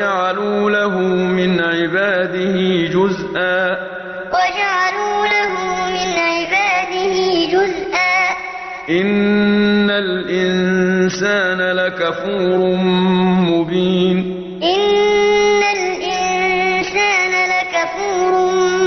وجعلوا له من عباده جزءا. وجعلوا له من عباده جزءا. إن الإنسان لكفور مبين. إن الإنسان لكفور مبين